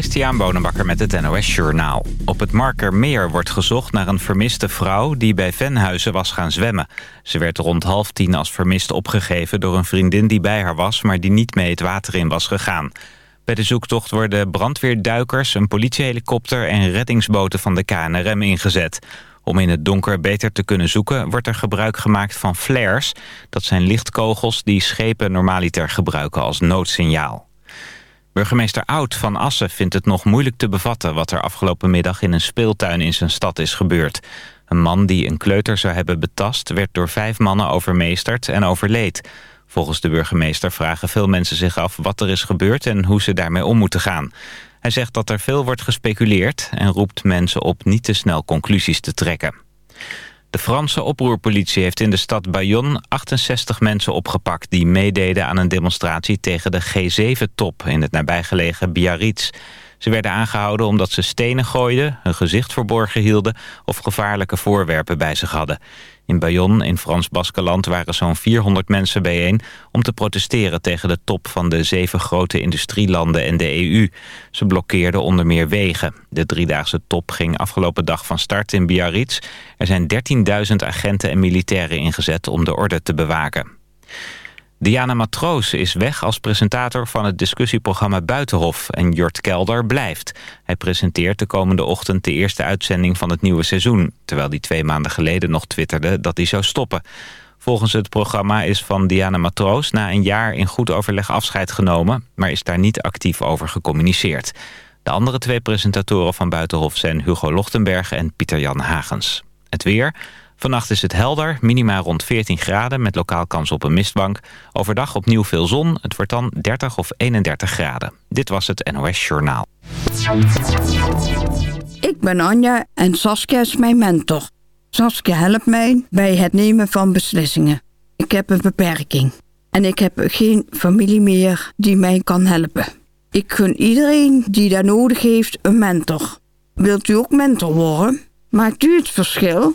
Christian Bonenbakker met het NOS Journaal. Op het Markermeer wordt gezocht naar een vermiste vrouw... die bij Venhuizen was gaan zwemmen. Ze werd rond half tien als vermist opgegeven... door een vriendin die bij haar was... maar die niet mee het water in was gegaan. Bij de zoektocht worden brandweerduikers, een politiehelikopter... en reddingsboten van de KNRM ingezet. Om in het donker beter te kunnen zoeken... wordt er gebruik gemaakt van flares. Dat zijn lichtkogels die schepen normaliter gebruiken als noodsignaal. Burgemeester Oud van Assen vindt het nog moeilijk te bevatten... wat er afgelopen middag in een speeltuin in zijn stad is gebeurd. Een man die een kleuter zou hebben betast... werd door vijf mannen overmeesterd en overleed. Volgens de burgemeester vragen veel mensen zich af wat er is gebeurd... en hoe ze daarmee om moeten gaan. Hij zegt dat er veel wordt gespeculeerd... en roept mensen op niet te snel conclusies te trekken. De Franse oproerpolitie heeft in de stad Bayonne 68 mensen opgepakt... die meededen aan een demonstratie tegen de G7-top in het nabijgelegen Biarritz. Ze werden aangehouden omdat ze stenen gooiden, hun gezicht verborgen hielden... of gevaarlijke voorwerpen bij zich hadden. In Bayonne, in Frans-Baskeland, waren zo'n 400 mensen bijeen... om te protesteren tegen de top van de zeven grote industrielanden en de EU. Ze blokkeerden onder meer wegen. De driedaagse top ging afgelopen dag van start in Biarritz. Er zijn 13.000 agenten en militairen ingezet om de orde te bewaken. Diana Matroos is weg als presentator van het discussieprogramma Buitenhof en Jort Kelder blijft. Hij presenteert de komende ochtend de eerste uitzending van het nieuwe seizoen, terwijl hij twee maanden geleden nog twitterde dat hij zou stoppen. Volgens het programma is van Diana Matroos na een jaar in goed overleg afscheid genomen, maar is daar niet actief over gecommuniceerd. De andere twee presentatoren van Buitenhof zijn Hugo Lochtenberg en Pieter-Jan Hagens. Het weer... Vannacht is het helder, minima rond 14 graden met lokaal kans op een mistbank. Overdag opnieuw veel zon, het wordt dan 30 of 31 graden. Dit was het NOS Journaal. Ik ben Anja en Saskia is mijn mentor. Saskia helpt mij bij het nemen van beslissingen. Ik heb een beperking en ik heb geen familie meer die mij kan helpen. Ik gun iedereen die daar nodig heeft een mentor. Wilt u ook mentor worden? Maakt u het verschil?